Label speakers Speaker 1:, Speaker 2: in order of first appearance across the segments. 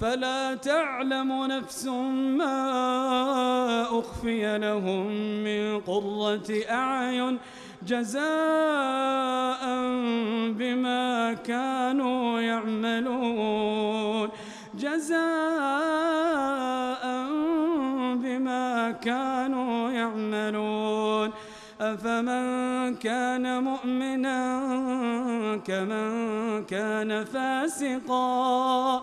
Speaker 1: فلا تعلم نفس ما أخفي لهم من قرة أعين جزاء بما كانوا يعملون جزاء بما كانوا يعملون أفمن كان مؤمنا كمن كان فاسقا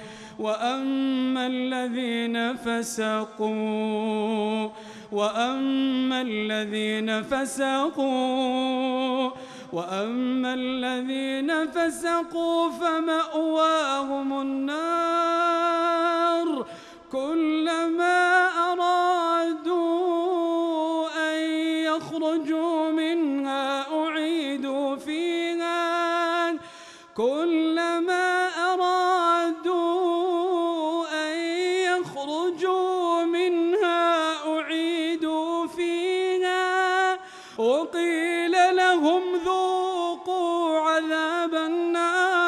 Speaker 1: وأما الذين فسقوا وأما الذين فسقوا وأما الذين فسقوا فمأواهم النار كلما أرادوا أن يخرجوا وقيل لهم ذوقوا عذاب النار.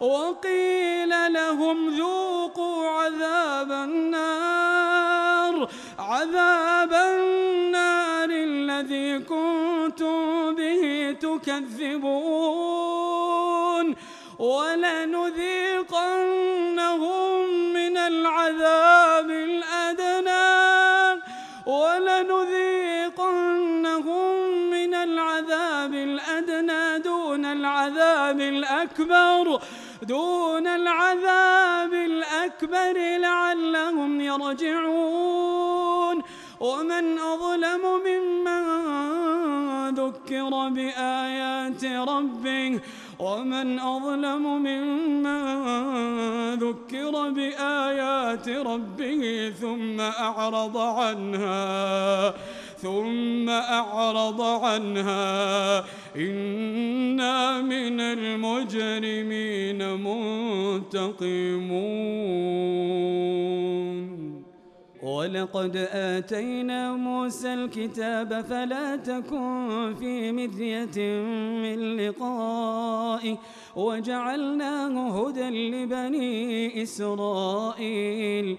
Speaker 1: وقيل لهم ذوقوا عذاب النار. عذاب النار الذي كنتم به تكذبون. ولنذيقنهم من العذاب الأدنى. ولنذيقنهم الأكبر دون العذاب الأكبر لعلهم يرجعون. ومن أظلم ممن ذكر بآيات ربه ومن أظلم ممن ذكر بآيات ربه ثم أعرض عنها ثم أعرض عنها إنا من المجرمين منتقمون ولقد آتينا موسى الكتاب فلا تكن في مذية من لقائه وجعلناه هدى لبني إسرائيل.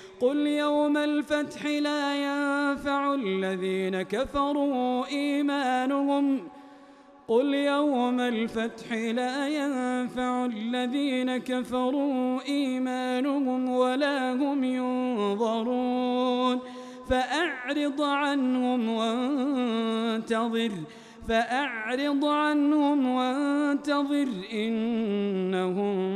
Speaker 1: قل يوم الفتح لا ينفع الذين كفروا إيمانهم قل يوم الفتح لا ينفع الذين كفروا إيمانهم ولا هم ينظرون فأعرض عنهم وانتظر فأعرض عنهم وانتظر إنهم